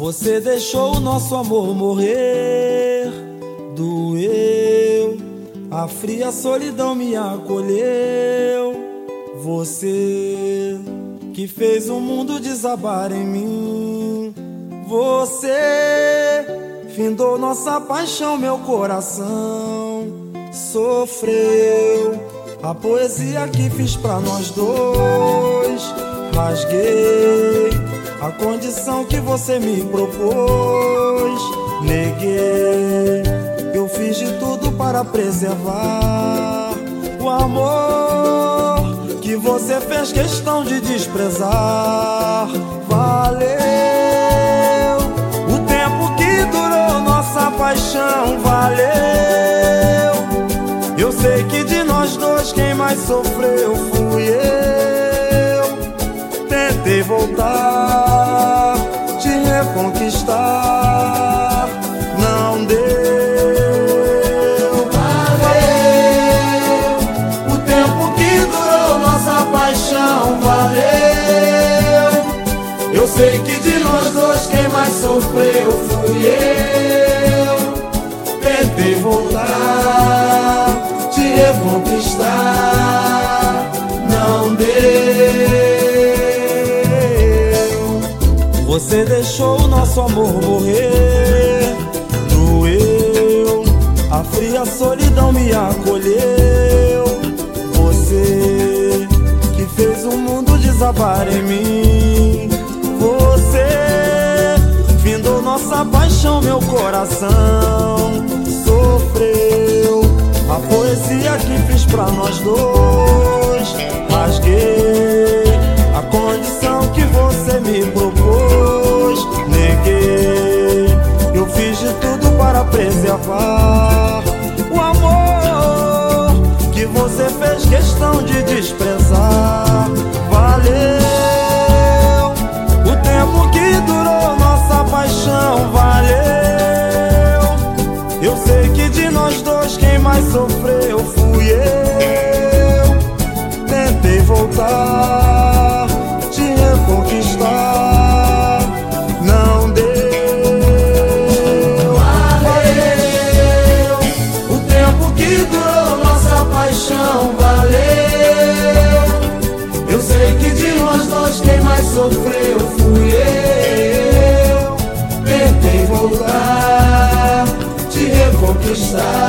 Você deixou o nosso amor morrer, doeu. A fria solidão me acolheu. Você que fez o mundo desabar em mim. Você findou nossa paixão, meu coração sofreu. A poesia que fiz pra nós dois, rasguei condição que você me propôs, neguei. Eu fiz de tudo para preservar o amor que você fez questão de desprezar. Valeu o tempo que durou nossa paixão, valeu. Eu sei que de nós dois quem mais sofreu fui eu. Tentei voltar, valeu. Eu sei que de nós dois quem mais sofreu fui eu. Tentei voltar, te reconquistar, não deu. Você deixou o nosso amor morrer, desabar em mim. Você findou nossa paixão, meu coração sofreu. A poesia que fiz pra nós dois, rasguei a condição que você me propôs, neguei. Eu fiz de tudo para preservar eu fui eu. Tentei voltar, tinha conquistar, não deu. Valeu o tempo que durou nossa paixão, valeu. Eu sei que de nós dois quem mais sofreu fui eu. Tentei voltar, te reconquistar.